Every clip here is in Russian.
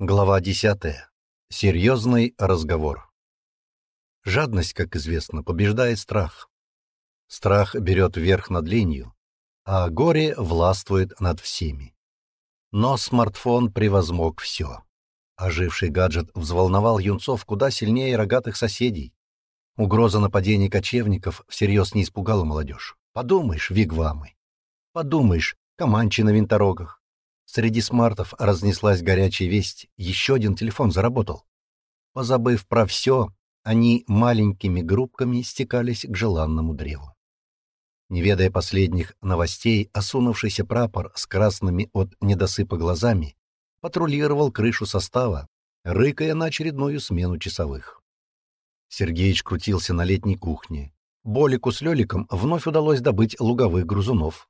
Глава 10. Серьезный разговор. Жадность, как известно, побеждает страх. Страх берет верх над ленью, а горе властвует над всеми. Но смартфон превозмог все. Оживший гаджет взволновал юнцов куда сильнее рогатых соседей. Угроза нападений кочевников всерьез не испугала молодежь. Подумаешь, вигвамы. Подумаешь, команчи на винторогах. Среди смартов разнеслась горячая весть. Еще один телефон заработал. Позабыв про все, они маленькими группками стекались к желанному древу. Не ведая последних новостей, осунувшийся прапор с красными от недосыпа глазами патрулировал крышу состава, рыкая на очередную смену часовых. Сергеич крутился на летней кухне. Болику с Леликом вновь удалось добыть луговых грузунов.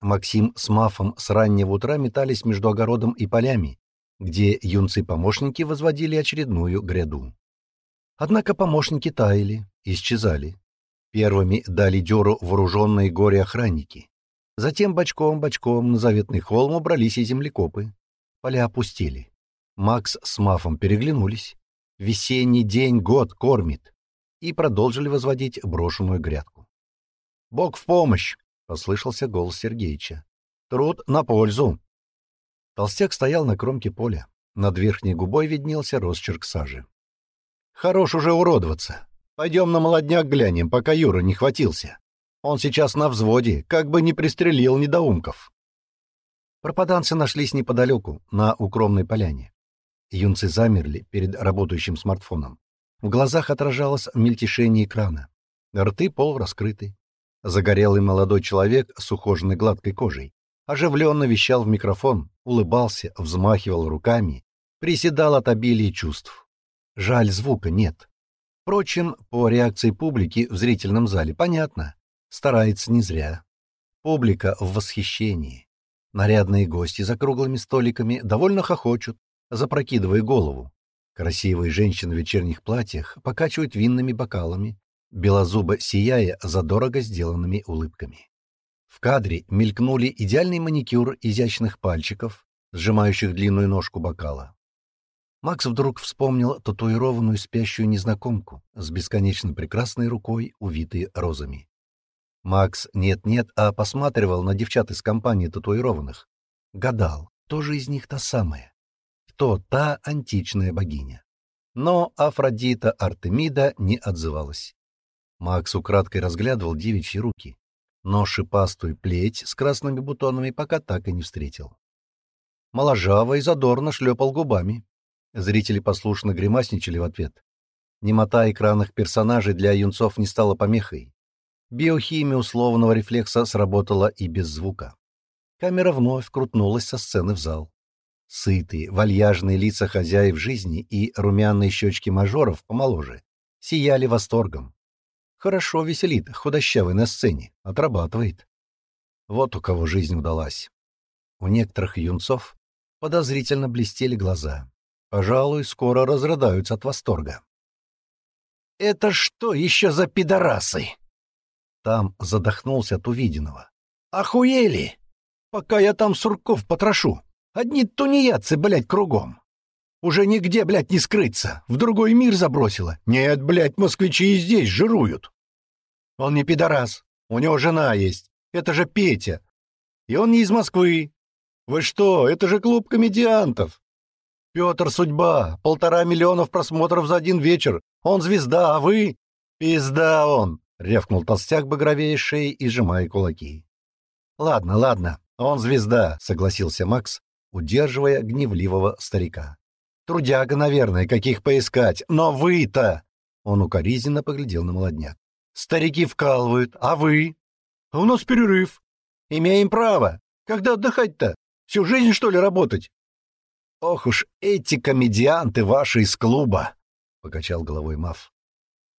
Максим с Мафом с раннего утра метались между огородом и полями, где юнцы-помощники возводили очередную гряду. Однако помощники таяли, исчезали. Первыми дали дёру вооруженные горе-охранники. Затем бочком-бочком на заветный холм убрались и землекопы. Поля опустили. Макс с Мафом переглянулись. Весенний день год кормит. И продолжили возводить брошенную грядку. «Бог в помощь!» Послышался голос Сергеича. «Труд на пользу!» Толстяк стоял на кромке поля. Над верхней губой виднелся росчерк сажи. «Хорош уже уродоваться. Пойдем на молодняк глянем, пока Юра не хватился. Он сейчас на взводе, как бы не пристрелил недоумков». Пропаданцы нашлись неподалеку, на укромной поляне. Юнцы замерли перед работающим смартфоном. В глазах отражалось мельтешение экрана. Рты пол раскрыты. Загорелый молодой человек с ухоженной гладкой кожей оживленно вещал в микрофон, улыбался, взмахивал руками, приседал от обилия чувств. Жаль, звука нет. Впрочем, по реакции публики в зрительном зале понятно. Старается не зря. Публика в восхищении. Нарядные гости за круглыми столиками довольно хохочут, запрокидывая голову. Красивые женщины в вечерних платьях покачивают винными бокалами, белозубо сияя задорого сделанными улыбками. В кадре мелькнули идеальный маникюр изящных пальчиков, сжимающих длинную ножку бокала. Макс вдруг вспомнил татуированную спящую незнакомку с бесконечно прекрасной рукой, увитой розами. Макс нет-нет, а посматривал на девчат из компании татуированных. Гадал, кто же из них та самая? Кто та античная богиня? Но Афродита Артемида не отзывалась. Макс украдкой разглядывал девичьи руки, но шипастую плеть с красными бутонами пока так и не встретил. Моложаво и задорно шлепал губами. Зрители послушно гримасничали в ответ. Немота экранных персонажей для юнцов не стала помехой. Биохимия условного рефлекса сработала и без звука. Камера вновь крутнулась со сцены в зал. Сытые, вальяжные лица хозяев жизни и румяные щечки мажоров помоложе сияли восторгом. Хорошо веселит, худощавый на сцене, отрабатывает. Вот у кого жизнь удалась. У некоторых юнцов подозрительно блестели глаза. Пожалуй, скоро разрыдаются от восторга. «Это что еще за пидорасы?» Там задохнулся от увиденного. «Охуели! Пока я там сурков потрошу! Одни тунеядцы, блядь, кругом!» Уже нигде, блядь, не скрыться. В другой мир забросила. Нет, блядь, москвичи и здесь жируют. Он не пидорас. У него жена есть. Это же Петя. И он не из Москвы. Вы что, это же клуб комедиантов. Петр Судьба. Полтора миллионов просмотров за один вечер. Он звезда, а вы... Пизда он. Ревкнул толстяк багровее шеи и сжимая кулаки. Ладно, ладно. Он звезда, согласился Макс, удерживая гневливого старика. Трудяга, наверное, каких поискать. Но вы-то...» Он укоризненно поглядел на молодняк. «Старики вкалывают, а вы?» «А У нас перерыв». «Имеем право. Когда отдыхать-то? Всю жизнь, что ли, работать?» «Ох уж эти комедианты ваши из клуба!» — покачал головой Маф.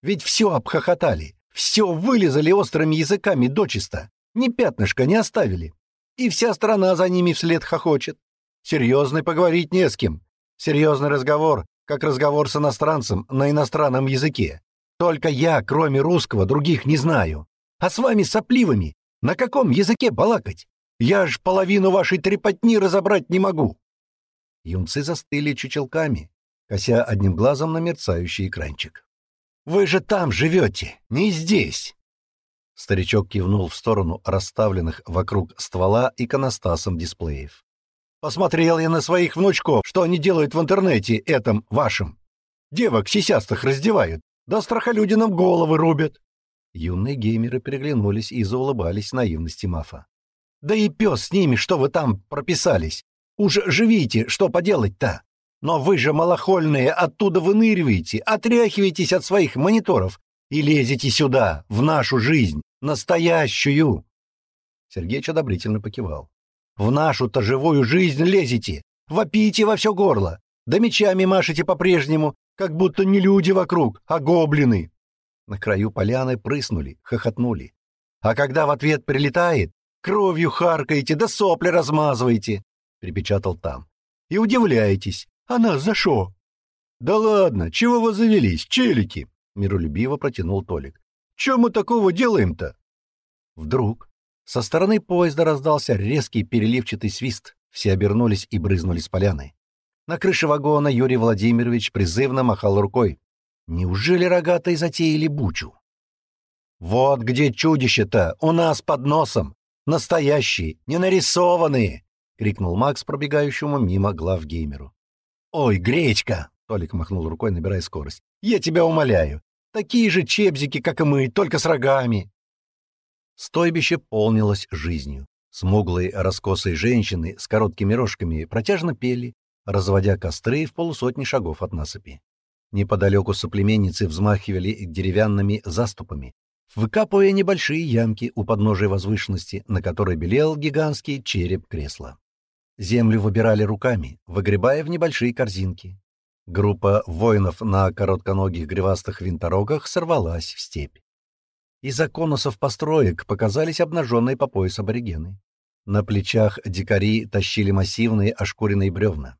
«Ведь все обхохотали, все вылезали острыми языками дочисто, ни пятнышка не оставили. И вся страна за ними вслед хохочет. Серьезно поговорить не с кем. Серьезный разговор, как разговор с иностранцем на иностранном языке. Только я, кроме русского, других не знаю. А с вами сопливыми на каком языке балакать? Я ж половину вашей трепотни разобрать не могу. Юнцы застыли чучелками, кося одним глазом на мерцающий экранчик. «Вы же там живете, не здесь!» Старичок кивнул в сторону расставленных вокруг ствола иконостасом дисплеев. Посмотрел я на своих внучков, что они делают в интернете этом вашем. Девок сисястых раздевают, да страхолюдинам головы рубят. Юные геймеры переглянулись и заулыбались наивности Мафа. «Да и пес с ними, что вы там прописались! Уж живите, что поделать-то! Но вы же малохольные оттуда выныриваете, отряхиваетесь от своих мониторов и лезете сюда, в нашу жизнь, настоящую!» Сергеич одобрительно покивал. В нашу-то живую жизнь лезете, вопите во все горло, да мечами машете по-прежнему, как будто не люди вокруг, а гоблины. На краю поляны прыснули, хохотнули. А когда в ответ прилетает, кровью харкаете да сопли размазываете, — припечатал там. И удивляетесь, она нас за шо? Да ладно, чего вы завелись, челики? — миролюбиво протянул Толик. Чем мы такого делаем-то? Вдруг со стороны поезда раздался резкий переливчатый свист. Все обернулись и брызнули с поляны. На крыше вагона Юрий Владимирович призывно махал рукой. «Неужели рогатые затеяли бучу?» «Вот где чудище-то! У нас под носом! Настоящие, не нарисованные!» — крикнул Макс пробегающему мимо главгеймеру. «Ой, гречка!» — Толик махнул рукой, набирая скорость. «Я тебя умоляю! Такие же чебзики, как и мы, только с рогами!» Стойбище полнилось жизнью. Смуглые раскосые женщины с короткими рожками протяжно пели, разводя костры в полусотни шагов от насыпи. Неподалеку соплеменницы взмахивали деревянными заступами, выкапывая небольшие ямки у подножия возвышенности, на которой белел гигантский череп кресла. Землю выбирали руками, выгребая в небольшие корзинки. Группа воинов на коротконогих гривастых винторогах сорвалась в степь. Из-за конусов построек показались обнаженные по пояс аборигены. На плечах дикари тащили массивные ошкуренные бревна.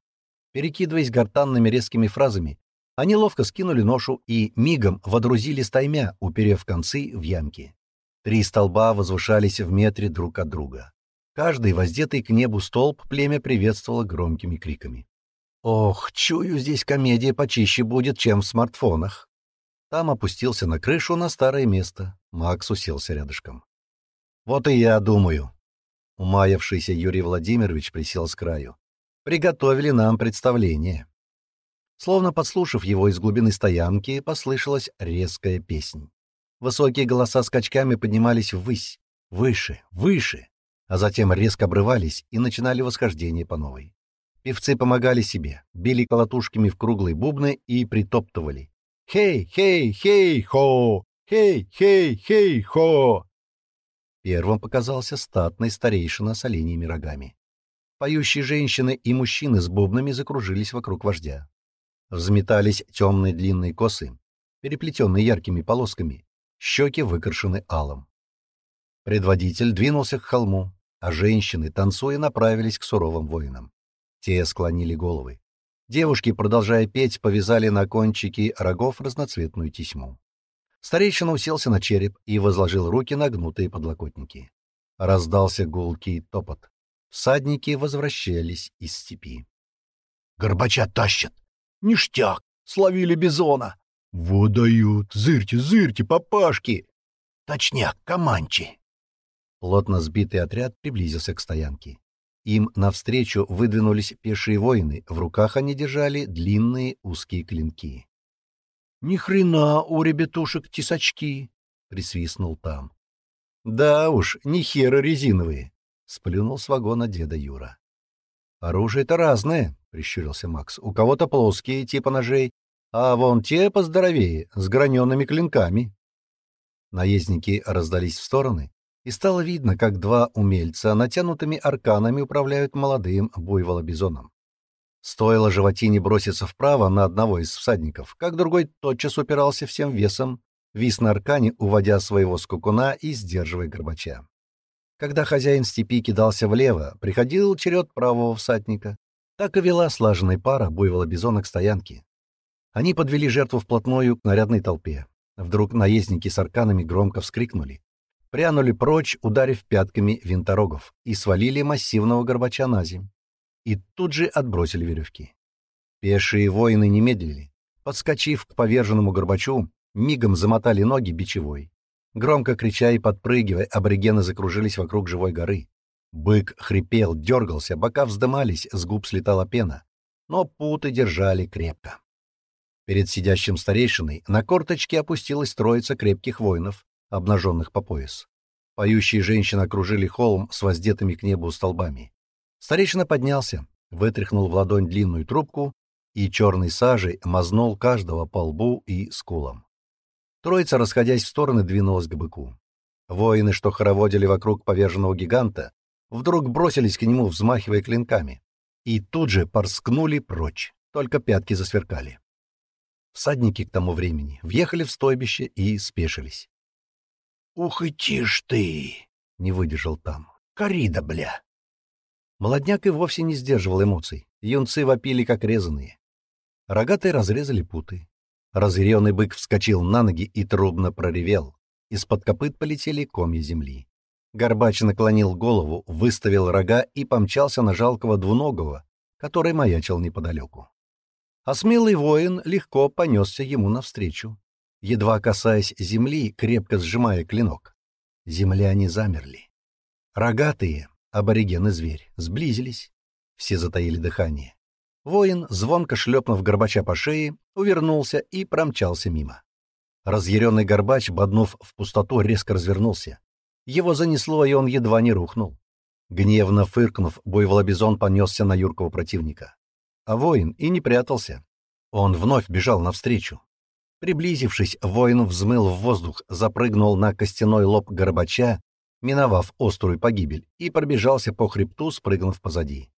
Перекидываясь гортанными резкими фразами, они ловко скинули ношу и мигом водрузили стаймя, уперев концы в ямки. Три столба возвышались в метре друг от друга. Каждый, воздетый к небу столб, племя приветствовало громкими криками. «Ох, чую, здесь комедия почище будет, чем в смартфонах!» Там опустился на крышу на старое место. Макс уселся рядышком. «Вот и я думаю». Умаявшийся Юрий Владимирович присел с краю. «Приготовили нам представление». Словно подслушав его из глубины стоянки, послышалась резкая песнь. Высокие голоса скачками поднимались ввысь, выше, выше, а затем резко обрывались и начинали восхождение по новой. Певцы помогали себе, били колотушками в круглые бубны и притоптывали, Хей, хей, хей, хо! Хей, хей, хей, хо! Первым показался статный старейшина с оленями рогами. Поющие женщины и мужчины с бубнами закружились вокруг вождя. Взметались темные длинные косы, переплетенные яркими полосками, щеки выкрашены алом. Предводитель двинулся к холму, а женщины, танцуя, направились к суровым воинам. Те склонили головы. Девушки, продолжая петь, повязали на кончики рогов разноцветную тесьму. Старейшина уселся на череп и возложил руки на гнутые подлокотники. Раздался гулкий топот. Всадники возвращались из степи. «Горбача тащат! Ништяк! Словили бизона!» «Водают! Зырьте, зырьте, папашки!» «Точняк, команчи!» Плотно сбитый отряд приблизился к стоянке. Им навстречу выдвинулись пешие воины, в руках они держали длинные узкие клинки. — Ни хрена у ребятушек тесачки! — присвистнул там. — Да уж, ни хера резиновые! — сплюнул с вагона деда Юра. — Оружие-то разное, — прищурился Макс. — У кого-то плоские, типа ножей, а вон те поздоровее, с граненными клинками. Наездники раздались в стороны, и стало видно, как два умельца натянутыми арканами управляют молодым буйволобизоном. Стоило животине броситься вправо на одного из всадников, как другой тотчас упирался всем весом, вис на аркане, уводя своего скукуна и сдерживая горбача. Когда хозяин степи кидался влево, приходил черед правого всадника. Так и вела слаженная пара буйволобизона к стоянке. Они подвели жертву вплотную к нарядной толпе. Вдруг наездники с арканами громко вскрикнули прянули прочь, ударив пятками винторогов, и свалили массивного горбача на земь. И тут же отбросили веревки. Пешие воины не медлили. Подскочив к поверженному горбачу, мигом замотали ноги бичевой. Громко крича и подпрыгивая, аборигены закружились вокруг живой горы. Бык хрипел, дергался, бока вздымались, с губ слетала пена. Но путы держали крепко. Перед сидящим старейшиной на корточке опустилась троица крепких воинов, обнаженных по пояс. Поющие женщины окружили холм с воздетыми к небу столбами. Старейшина поднялся, вытряхнул в ладонь длинную трубку и черной сажей мазнул каждого по лбу и скулам. Троица, расходясь в стороны, двинулась к быку. Воины, что хороводили вокруг поверженного гиганта, вдруг бросились к нему, взмахивая клинками, и тут же порскнули прочь, только пятки засверкали. Всадники к тому времени въехали в стойбище и спешились. «Ух и тишь ты!» — не выдержал там. «Корида, бля!» Молодняк и вовсе не сдерживал эмоций. Юнцы вопили, как резаные. Рогатые разрезали путы. Разъяренный бык вскочил на ноги и трубно проревел. Из-под копыт полетели комья земли. Горбач наклонил голову, выставил рога и помчался на жалкого двуногого, который маячил неподалеку. А смелый воин легко понесся ему навстречу едва касаясь земли, крепко сжимая клинок. земляне замерли. Рогатые, аборигены зверь, сблизились. Все затаили дыхание. Воин, звонко шлепнув Горбача по шее, увернулся и промчался мимо. Разъяренный Горбач, боднув в пустоту, резко развернулся. Его занесло, и он едва не рухнул. Гневно фыркнув, буйволобизон понесся на юркого противника. А воин и не прятался. Он вновь бежал навстречу. Приблизившись, воин взмыл в воздух, запрыгнул на костяной лоб горбача, миновав острую погибель, и пробежался по хребту, спрыгнув позади.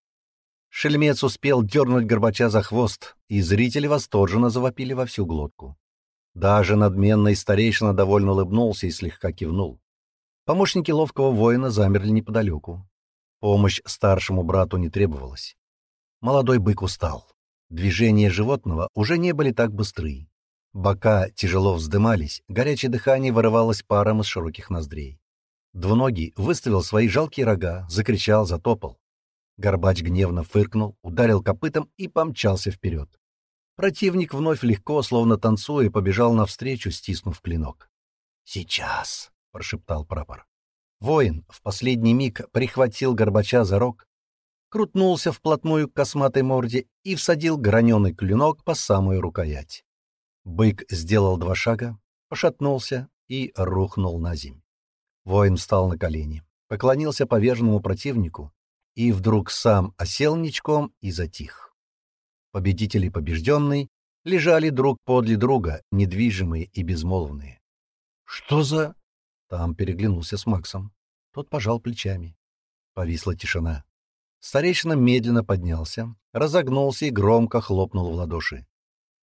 Шельмец успел дернуть горбача за хвост, и зрители восторженно завопили во всю глотку. Даже надменный старейшина довольно улыбнулся и слегка кивнул. Помощники ловкого воина замерли неподалеку. Помощь старшему брату не требовалась. Молодой бык устал. Движения животного уже не были так быстры. Бока тяжело вздымались, горячее дыхание вырывалось паром из широких ноздрей. Двуногий выставил свои жалкие рога, закричал, затопал. Горбач гневно фыркнул, ударил копытом и помчался вперед. Противник вновь легко, словно танцуя, побежал навстречу, стиснув клинок. «Сейчас!» — прошептал прапор. Воин в последний миг прихватил Горбача за рог, крутнулся вплотную к косматой морде и всадил граненый клинок по самую рукоять. Бык сделал два шага, пошатнулся и рухнул на земь. Воин встал на колени, поклонился поверженному противнику и вдруг сам осел ничком и затих. Победитель и побежденный лежали друг подле друга, недвижимые и безмолвные. «Что за...» — там переглянулся с Максом. Тот пожал плечами. Повисла тишина. Старейшина медленно поднялся, разогнулся и громко хлопнул в ладоши.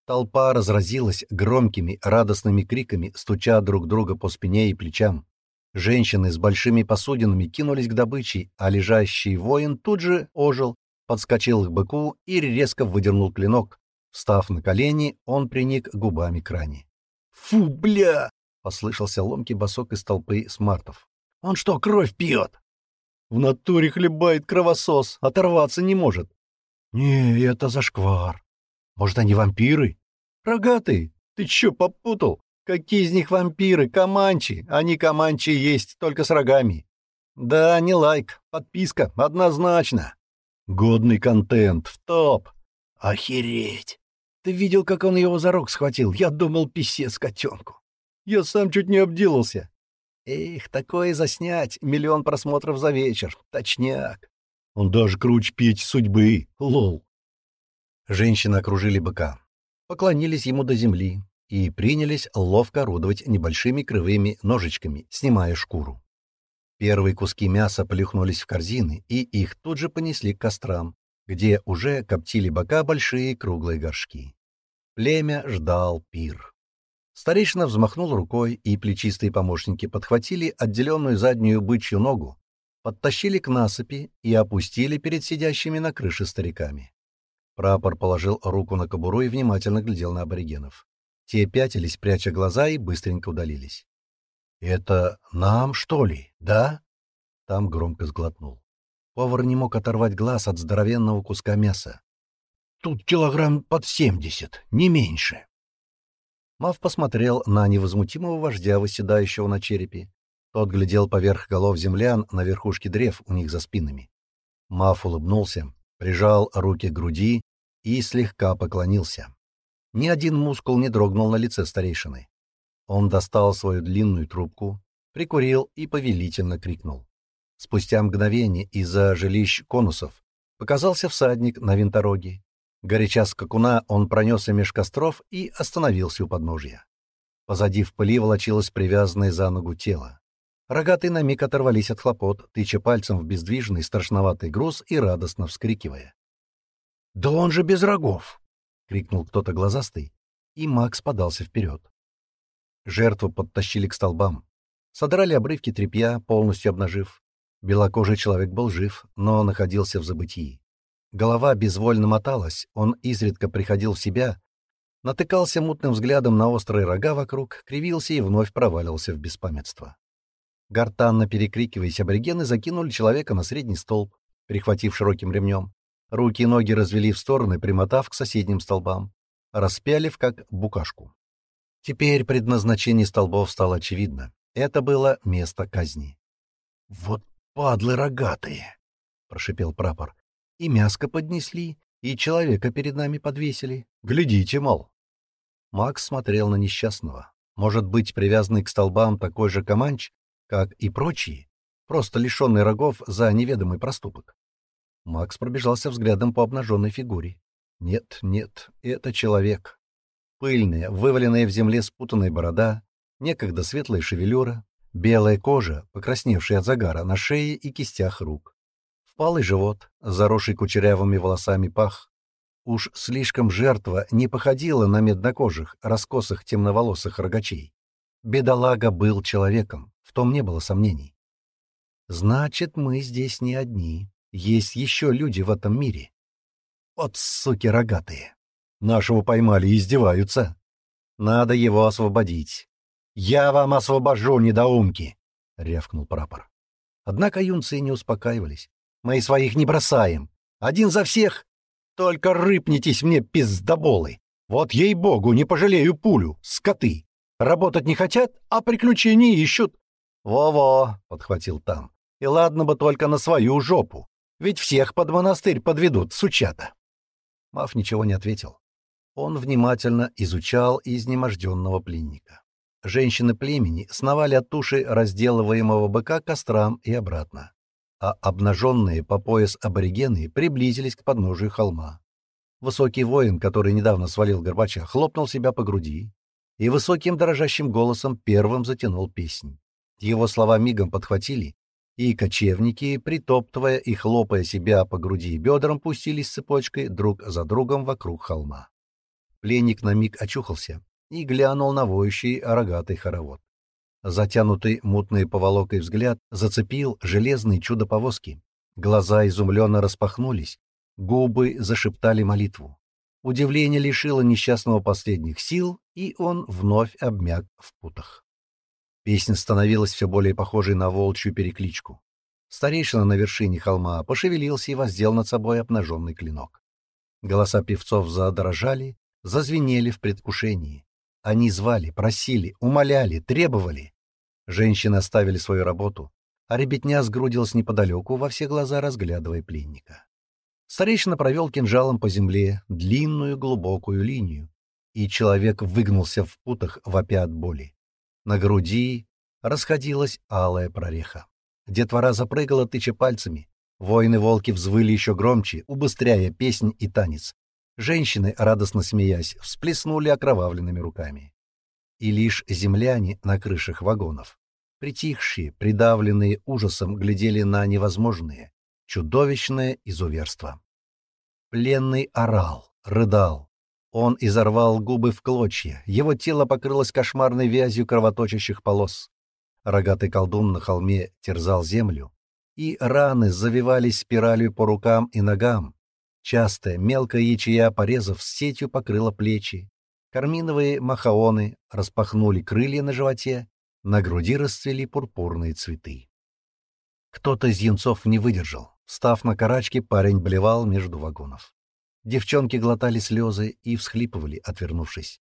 Толпа разразилась громкими, радостными криками, стуча друг друга по спине и плечам. Женщины с большими посудинами кинулись к добыче, а лежащий воин тут же ожил, подскочил к быку и резко выдернул клинок. Встав на колени, он приник губами к ране. «Фу, бля!» — послышался ломкий босок из толпы смартов. «Он что, кровь пьет?» «В натуре хлебает кровосос, оторваться не может». «Не, это зашквар!» Может, они вампиры? Рогатые? Ты чё, попутал? Какие из них вампиры? Команчи. Они команчи есть, только с рогами. Да, не лайк, подписка, однозначно. Годный контент, в топ. Охереть. Ты видел, как он его за рог схватил? Я думал, писец котенку. Я сам чуть не обделался. Эх, такое заснять. Миллион просмотров за вечер. Точняк. Он даже круче петь судьбы. Лол. Женщины окружили быка, поклонились ему до земли и принялись ловко орудовать небольшими кривыми ножичками, снимая шкуру. Первые куски мяса плюхнулись в корзины, и их тут же понесли к кострам, где уже коптили бока большие круглые горшки. Племя ждал пир. Старейшина взмахнул рукой, и плечистые помощники подхватили отделенную заднюю бычью ногу, подтащили к насыпи и опустили перед сидящими на крыше стариками. Прапор положил руку на кобуру и внимательно глядел на аборигенов. Те пятились, пряча глаза, и быстренько удалились. «Это нам, что ли, да?» Там громко сглотнул. Повар не мог оторвать глаз от здоровенного куска мяса. «Тут килограмм под семьдесят, не меньше!» Мав посмотрел на невозмутимого вождя, выседающего на черепе. Тот глядел поверх голов землян на верхушке древ у них за спинами. Мав улыбнулся, прижал руки к груди, и слегка поклонился. Ни один мускул не дрогнул на лице старейшины. Он достал свою длинную трубку, прикурил и повелительно крикнул. Спустя мгновение из-за жилищ конусов показался всадник на винтороге. Горяча скакуна он пронесся меж костров и остановился у подножья. Позади в пыли волочилось привязанное за ногу тело. Рогатые на миг оторвались от хлопот, тыча пальцем в бездвижный страшноватый груз и радостно вскрикивая. «Да он же без рогов!» — крикнул кто-то глазастый, и Макс подался вперед. Жертву подтащили к столбам. Содрали обрывки тряпья, полностью обнажив. Белокожий человек был жив, но находился в забытии. Голова безвольно моталась, он изредка приходил в себя, натыкался мутным взглядом на острые рога вокруг, кривился и вновь проваливался в беспамятство. Гортанно перекрикиваясь, аборигены закинули человека на средний столб, прихватив широким ремнем. Руки и ноги развели в стороны, примотав к соседним столбам, распялив как букашку. Теперь предназначение столбов стало очевидно. Это было место казни. «Вот падлы рогатые!» — прошипел прапор. «И мяско поднесли, и человека перед нами подвесили. Глядите, мол!» Макс смотрел на несчастного. Может быть, привязанный к столбам такой же команч, как и прочие, просто лишенный рогов за неведомый проступок. Макс пробежался взглядом по обнаженной фигуре. Нет, нет, это человек. Пыльная, вываленная в земле спутанная борода, некогда светлая шевелюра, белая кожа, покрасневшая от загара на шее и кистях рук. Впалый живот, заросший кучерявыми волосами пах. Уж слишком жертва не походила на меднокожих, раскосых темноволосых рогачей. Бедолага был человеком, в том не было сомнений. «Значит, мы здесь не одни», есть еще люди в этом мире. Вот суки рогатые. Нашего поймали и издеваются. Надо его освободить. Я вам освобожу, недоумки! — рявкнул прапор. Однако юнцы не успокаивались. Мы своих не бросаем. Один за всех. Только рыпнитесь мне, пиздоболы. Вот ей-богу, не пожалею пулю, скоты. Работать не хотят, а приключения ищут. «Во-во!» — подхватил там. «И ладно бы только на свою жопу. Ведь всех под монастырь подведут, сучата. Маф ничего не ответил. Он внимательно изучал изнеможденного пленника. Женщины племени сновали от туши разделываемого быка кострам и обратно, а обнаженные по пояс аборигены приблизились к подножию холма. Высокий воин, который недавно свалил Горбача, хлопнул себя по груди и высоким дрожащим голосом первым затянул песнь. Его слова мигом подхватили и кочевники, притоптывая и хлопая себя по груди и бедрам, пустились цепочкой друг за другом вокруг холма. Пленник на миг очухался и глянул на воющий рогатый хоровод. Затянутый мутной поволокой взгляд зацепил железные чудо-повозки. Глаза изумленно распахнулись, губы зашептали молитву. Удивление лишило несчастного последних сил, и он вновь обмяк в путах. Песня становилась все более похожей на волчью перекличку. Старейшина на вершине холма пошевелился и воздел над собой обнаженный клинок. Голоса певцов задрожали, зазвенели в предвкушении. Они звали, просили, умоляли, требовали. Женщины оставили свою работу, а ребятня сгрудилась неподалеку, во все глаза разглядывая пленника. Старейшина провел кинжалом по земле длинную глубокую линию, и человек выгнулся в путах, вопя от боли. На груди расходилась алая прореха. Детвора запрыгала, тыча пальцами. Воины-волки взвыли еще громче, убыстряя песнь и танец. Женщины, радостно смеясь, всплеснули окровавленными руками. И лишь земляне на крышах вагонов, притихшие, придавленные ужасом, глядели на невозможное, чудовищное изуверство. Пленный орал, рыдал, он изорвал губы в клочья, его тело покрылось кошмарной вязью кровоточащих полос. Рогатый колдун на холме терзал землю, и раны завивались спиралью по рукам и ногам. Частая мелкая ячея порезов с сетью покрыла плечи. Карминовые махаоны распахнули крылья на животе, на груди расцвели пурпурные цветы. Кто-то из янцов не выдержал. Став на карачке, парень блевал между вагонов. Девчонки глотали слезы и всхлипывали, отвернувшись.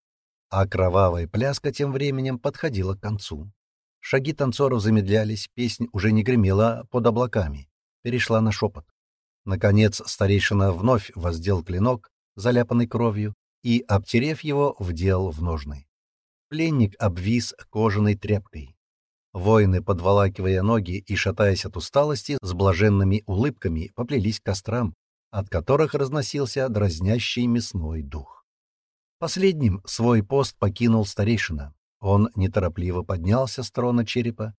А кровавая пляска тем временем подходила к концу. Шаги танцоров замедлялись, песнь уже не гремела под облаками, перешла на шепот. Наконец старейшина вновь воздел клинок, заляпанный кровью, и, обтерев его, вдел в ножны. Пленник обвис кожаной тряпкой. Воины, подволакивая ноги и шатаясь от усталости, с блаженными улыбками поплелись к кострам, от которых разносился дразнящий мясной дух. Последним свой пост покинул старейшина. Он неторопливо поднялся с трона черепа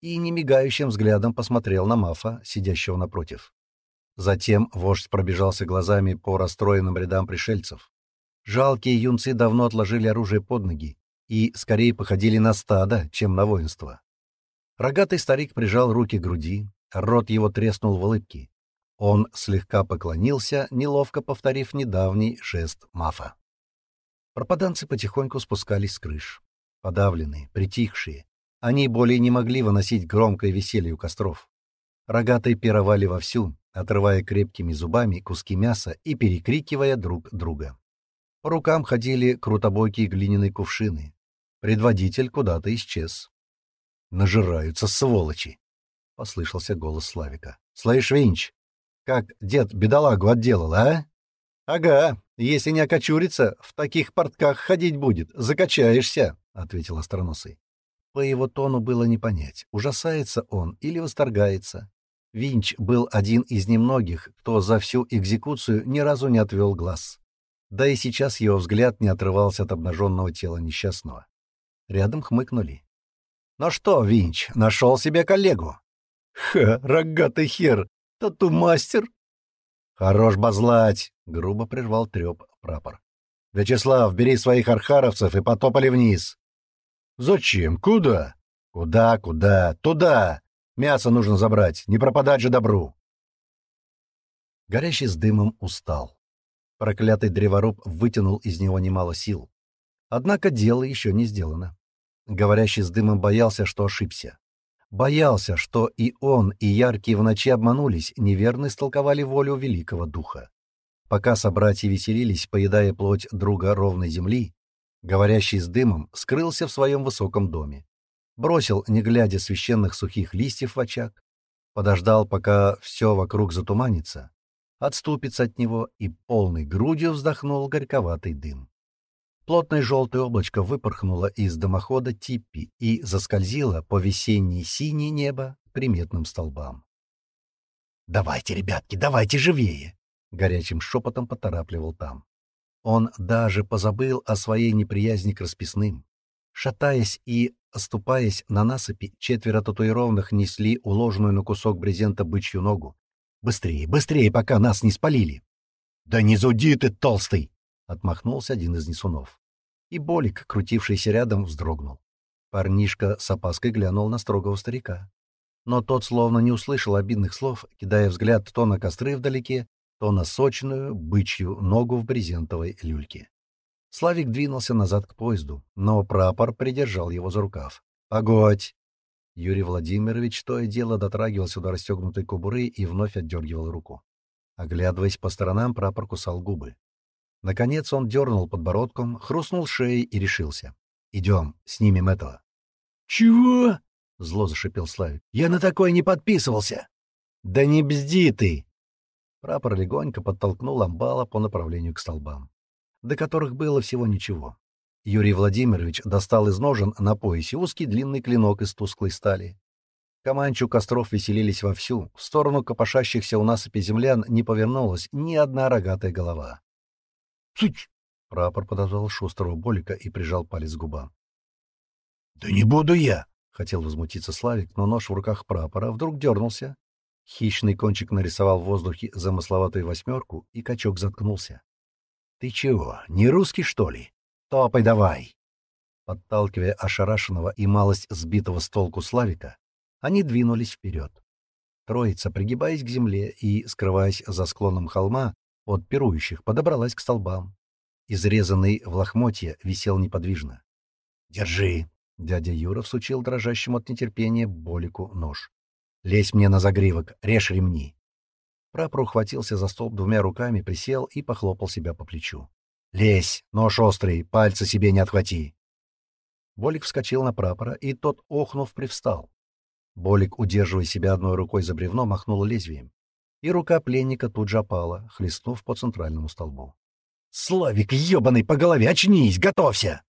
и немигающим взглядом посмотрел на Мафа, сидящего напротив. Затем вождь пробежался глазами по расстроенным рядам пришельцев. Жалкие юнцы давно отложили оружие под ноги и скорее походили на стадо, чем на воинство. Рогатый старик прижал руки к груди, рот его треснул в улыбке. Он слегка поклонился, неловко повторив недавний жест Мафа. Пропаданцы потихоньку спускались с крыш. Подавленные, притихшие, они более не могли выносить громкое веселье у костров. Рогатые пировали вовсю, отрывая крепкими зубами куски мяса и перекрикивая друг друга. По рукам ходили крутобокие глиняные кувшины. Предводитель куда-то исчез. «Нажираются сволочи!» — послышался голос Славика. «Слышь, Винч, как дед бедолагу отделал, а? Ага, если не окочурится, в таких портках ходить будет, закачаешься, — ответил Остроносый. По его тону было не понять, ужасается он или восторгается. Винч был один из немногих, кто за всю экзекуцию ни разу не отвел глаз. Да и сейчас его взгляд не отрывался от обнаженного тела несчастного. Рядом хмыкнули. «Ну что, Винч, нашел себе коллегу?» «Ха, рогатый хер! тату-мастер!» «Хорош базлать!» — грубо прервал треп прапор. «Вячеслав, бери своих архаровцев и потопали вниз!» «Зачем? Куда?» «Куда, куда? Туда! Мясо нужно забрать, не пропадать же добру!» Горящий с дымом устал. Проклятый древоруб вытянул из него немало сил. Однако дело еще не сделано. Говорящий с дымом боялся, что ошибся. Боялся, что и он, и яркие в ночи обманулись, неверно истолковали волю великого духа. Пока собратья веселились, поедая плоть друга ровной земли, говорящий с дымом, скрылся в своем высоком доме. Бросил, не глядя священных сухих листьев в очаг, подождал, пока все вокруг затуманится, отступится от него и полной грудью вздохнул горьковатый дым. Плотное желтое облачко выпорхнуло из дымохода Типпи и заскользило по весенней синее небо приметным столбам. «Давайте, ребятки, давайте живее!» — горячим шепотом поторапливал там. Он даже позабыл о своей неприязни к расписным. Шатаясь и оступаясь на насыпи, четверо татуированных несли уложенную на кусок брезента бычью ногу. «Быстрее, быстрее, пока нас не спалили!» «Да не зуди ты, толстый!» — отмахнулся один из несунов. И Болик, крутившийся рядом, вздрогнул. Парнишка с опаской глянул на строгого старика. Но тот словно не услышал обидных слов, кидая взгляд то на костры вдалеке, то на сочную бычью ногу в брезентовой люльке. Славик двинулся назад к поезду, но прапор придержал его за рукав. «Погодь!» Юрий Владимирович то и дело дотрагивался до расстегнутой кобуры и вновь отдергивал руку. Оглядываясь по сторонам, прапор кусал губы. Наконец он дернул подбородком, хрустнул шеей и решился. «Идем, снимем этого». «Чего?» — зло зашипел Славик. «Я на такое не подписывался!» «Да не бзди ты!» Прапор легонько подтолкнул амбала по направлению к столбам, до которых было всего ничего. Юрий Владимирович достал из ножен на поясе узкий длинный клинок из тусклой стали. Команчу костров веселились вовсю, в сторону копошащихся у насыпи землян не повернулась ни одна рогатая голова. Цыч! Прапор подозвал шустрого Болика и прижал палец к губам. «Да не буду я!» — хотел возмутиться Славик, но нож в руках прапора вдруг дернулся. Хищный кончик нарисовал в воздухе замысловатую восьмерку, и качок заткнулся. «Ты чего, не русский, что ли? Топай давай!» Подталкивая ошарашенного и малость сбитого с толку Славика, они двинулись вперед. Троица, пригибаясь к земле и скрываясь за склоном холма, от пирующих подобралась к столбам. Изрезанный в лохмотье висел неподвижно. «Держи!» — дядя Юра всучил дрожащему от нетерпения Болику нож. «Лезь мне на загривок, режь ремни!» Прапор ухватился за столб двумя руками, присел и похлопал себя по плечу. «Лезь! Нож острый! Пальцы себе не отхвати!» Болик вскочил на прапора, и тот, охнув, привстал. Болик, удерживая себя одной рукой за бревно, махнул лезвием и рука пленника тут же опала, хлестнув по центральному столбу. «Славик, ёбаный по голове, очнись, готовься!»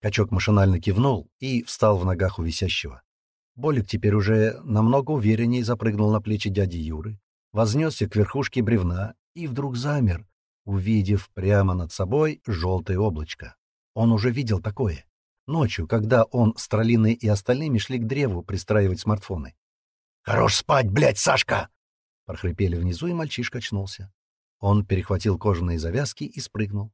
Качок машинально кивнул и встал в ногах у висящего. Болик теперь уже намного уверенней запрыгнул на плечи дяди Юры, вознесся к верхушке бревна и вдруг замер, увидев прямо над собой желтое облачко. Он уже видел такое. Ночью, когда он, с Тролиной и остальными шли к древу пристраивать смартфоны. «Хорош спать, блядь, Сашка!» Прохрипели внизу, и мальчишка очнулся. Он перехватил кожаные завязки и спрыгнул.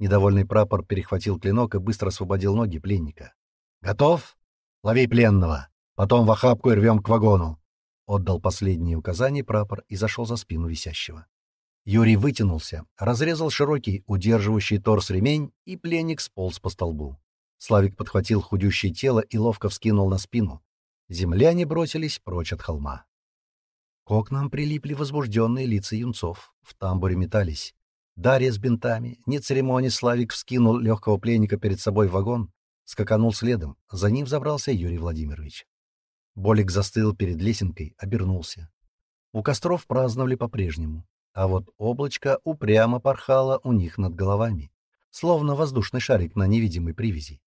Недовольный прапор перехватил клинок и быстро освободил ноги пленника. «Готов? Лови пленного! Потом в охапку и рвем к вагону!» Отдал последние указания прапор и зашел за спину висящего. Юрий вытянулся, разрезал широкий, удерживающий торс ремень, и пленник сполз по столбу. Славик подхватил худющее тело и ловко вскинул на спину. Земляне бросились прочь от холма. К окнам прилипли возбужденные лица юнцов. В тамбуре метались. Дарья с бинтами. Не церемонясь, Славик вскинул легкого пленника перед собой в вагон. Скаканул следом. За ним забрался Юрий Владимирович. Болик застыл перед лесенкой, обернулся. У костров праздновали по-прежнему. А вот облачко упрямо порхало у них над головами. Словно воздушный шарик на невидимой привязи.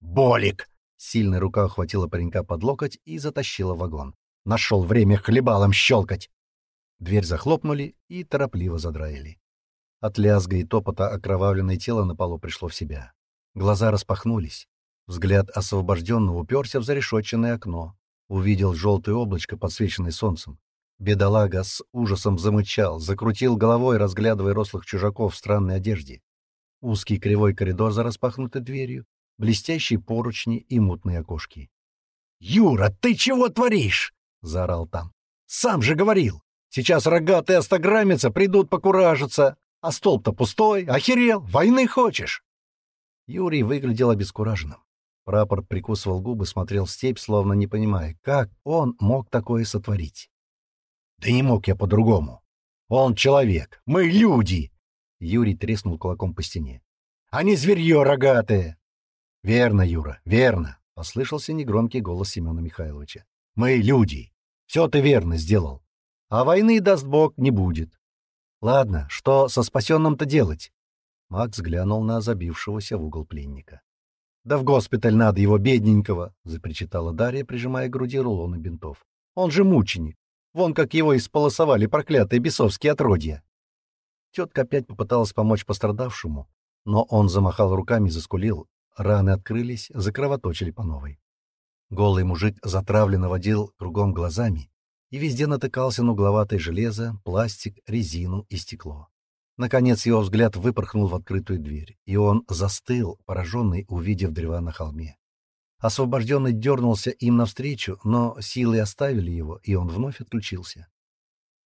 «Болик!» Сильная рука охватила паренька под локоть и затащила вагон. Нашел время хлебалом щелкать. Дверь захлопнули и торопливо задраили. От лязга и топота окровавленное тело на полу пришло в себя. Глаза распахнулись. Взгляд освобожденного уперся в зарешетченное окно. Увидел желтое облачко, подсвеченное солнцем. Бедолага с ужасом замычал, закрутил головой, разглядывая рослых чужаков в странной одежде. Узкий кривой коридор за распахнутой дверью, блестящие поручни и мутные окошки. «Юра, ты чего творишь?» — заорал там. «Сам же говорил! Сейчас рогатые остограммятся, придут покуражиться! А столб-то пустой! Охерел! Войны хочешь!» Юрий выглядел обескураженным. Прапор прикусывал губы, смотрел в степь, словно не понимая, как он мог такое сотворить. «Да не мог я по-другому. Он человек. Мы люди!» Юрий треснул кулаком по стене. Они не рогатые. «Верно, Юра, верно!» — послышался негромкий голос Семена Михайловича. Мы люди. Все ты верно сделал. А войны, даст бог, не будет. Ладно, что со спасенным-то делать? Макс глянул на забившегося в угол пленника. «Да в госпиталь надо его, бедненького!» — запричитала Дарья, прижимая к груди рулоны бинтов. «Он же мученик! Вон как его исполосовали проклятые бесовские отродья!» Тетка опять попыталась помочь пострадавшему, но он замахал руками, заскулил, раны открылись, закровоточили по новой. Голый мужик затравленно водил кругом глазами и везде натыкался на угловатое железо, пластик, резину и стекло. Наконец его взгляд выпорхнул в открытую дверь, и он застыл, пораженный, увидев древа на холме. Освобожденный дернулся им навстречу, но силы оставили его, и он вновь отключился.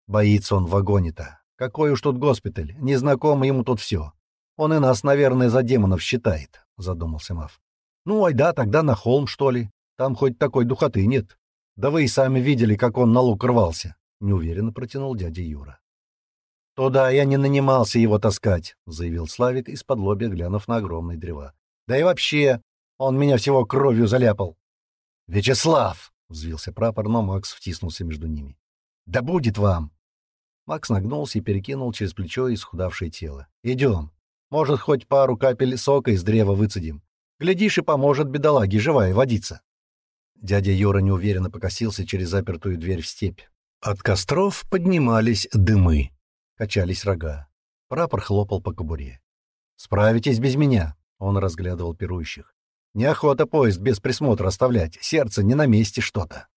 Боится он в вагоне-то. Какой уж тут госпиталь, незнакомо ему тут все. Он и нас, наверное, за демонов считает, — задумался Мав. Ну, ай да, тогда на холм, что ли. Там хоть такой духоты нет. Да вы и сами видели, как он на лук рвался, — неуверенно протянул дядя Юра. — Туда я не нанимался его таскать, — заявил Славик из-под лобья, глянув на огромные древа. — Да и вообще, он меня всего кровью заляпал. — Вячеслав! — взвился прапор, но Макс втиснулся между ними. — Да будет вам! Макс нагнулся и перекинул через плечо исхудавшее тело. — Идем. Может, хоть пару капель сока из древа выцедим. Глядишь, и поможет бедолаге живая водиться. Дядя Юра неуверенно покосился через запертую дверь в степь. От костров поднимались дымы, качались рога. Прапор хлопал по кобуре. «Справитесь без меня», — он разглядывал пирующих. «Неохота поезд без присмотра оставлять. Сердце не на месте что-то».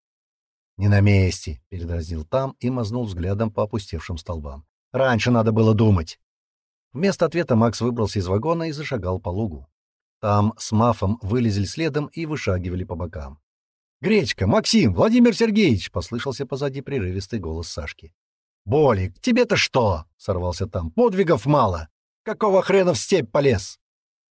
«Не на месте», — передразнил там и мазнул взглядом по опустевшим столбам. «Раньше надо было думать». Вместо ответа Макс выбрался из вагона и зашагал по лугу. Там с Мафом вылезли следом и вышагивали по бокам. «Гречка! Максим! Владимир Сергеевич!» — послышался позади прерывистый голос Сашки. «Болик, тебе-то что?» — сорвался там. «Подвигов мало! Какого хрена в степь полез?»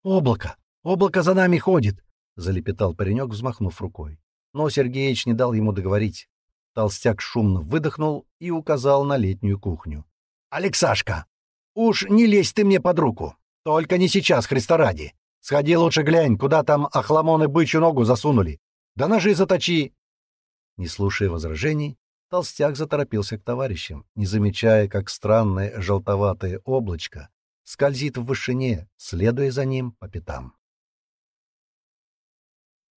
«Облако! Облако за нами ходит!» — залепетал паренек, взмахнув рукой. Но Сергеич не дал ему договорить. Толстяк шумно выдохнул и указал на летнюю кухню. «Алексашка, уж не лезь ты мне под руку! Только не сейчас, Христа ради! Сходи лучше глянь, куда там охламоны бычью ногу засунули! Да ножи заточи!» Не слушая возражений, толстяк заторопился к товарищам, не замечая, как странное желтоватое облачко скользит в вышине, следуя за ним по пятам.